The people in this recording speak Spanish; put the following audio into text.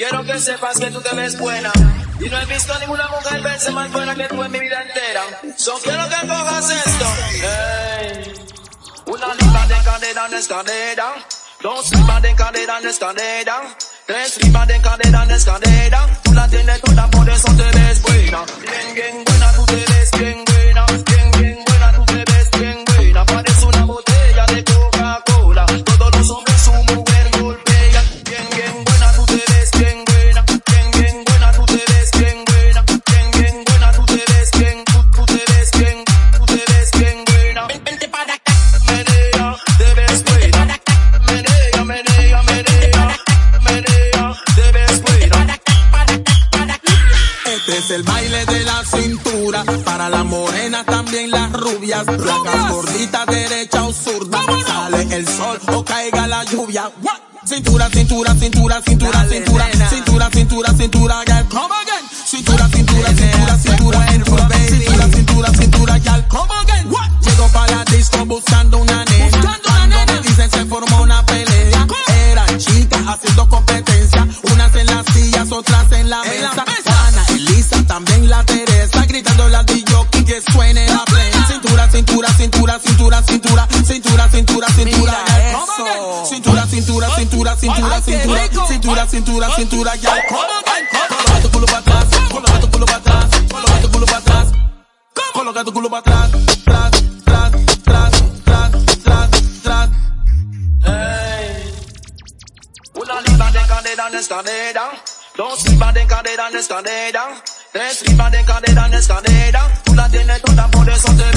Quiero que sepas que tú te ves buena. Y no he visto ninguna mujer verse más buena que tú en mi vida entera. So quiero que cojas esto. Hey. Una libra de cadera en escalera. Dos libras de cadera en escalera. Tres libras de cadera en escalera. Tú la tienes toda, por eso te ves buena. Este es el baile de la cintura, para las morenas también las rubias, blancas, gorditas, derecha o zurda, sale el sol o caiga la lluvia. Cintura, cintura, cintura, cintura, cintura, cintura, cintura, cintura, girl, come Cintura, cintura, cintura, cintura, cintura, cintura, cintura, cintura, ya. Coloca tu culo para atrás, coloca tu culo para atrás, coloca tu culo para atrás, coloca tu culo para atrás, tras, tras, tras, tras, tras, tras. Una libra de cadera en escalera. Dos libras de cadera en escalera. Tres libras de cadera en escalera. Tú la tienes toda, por eso te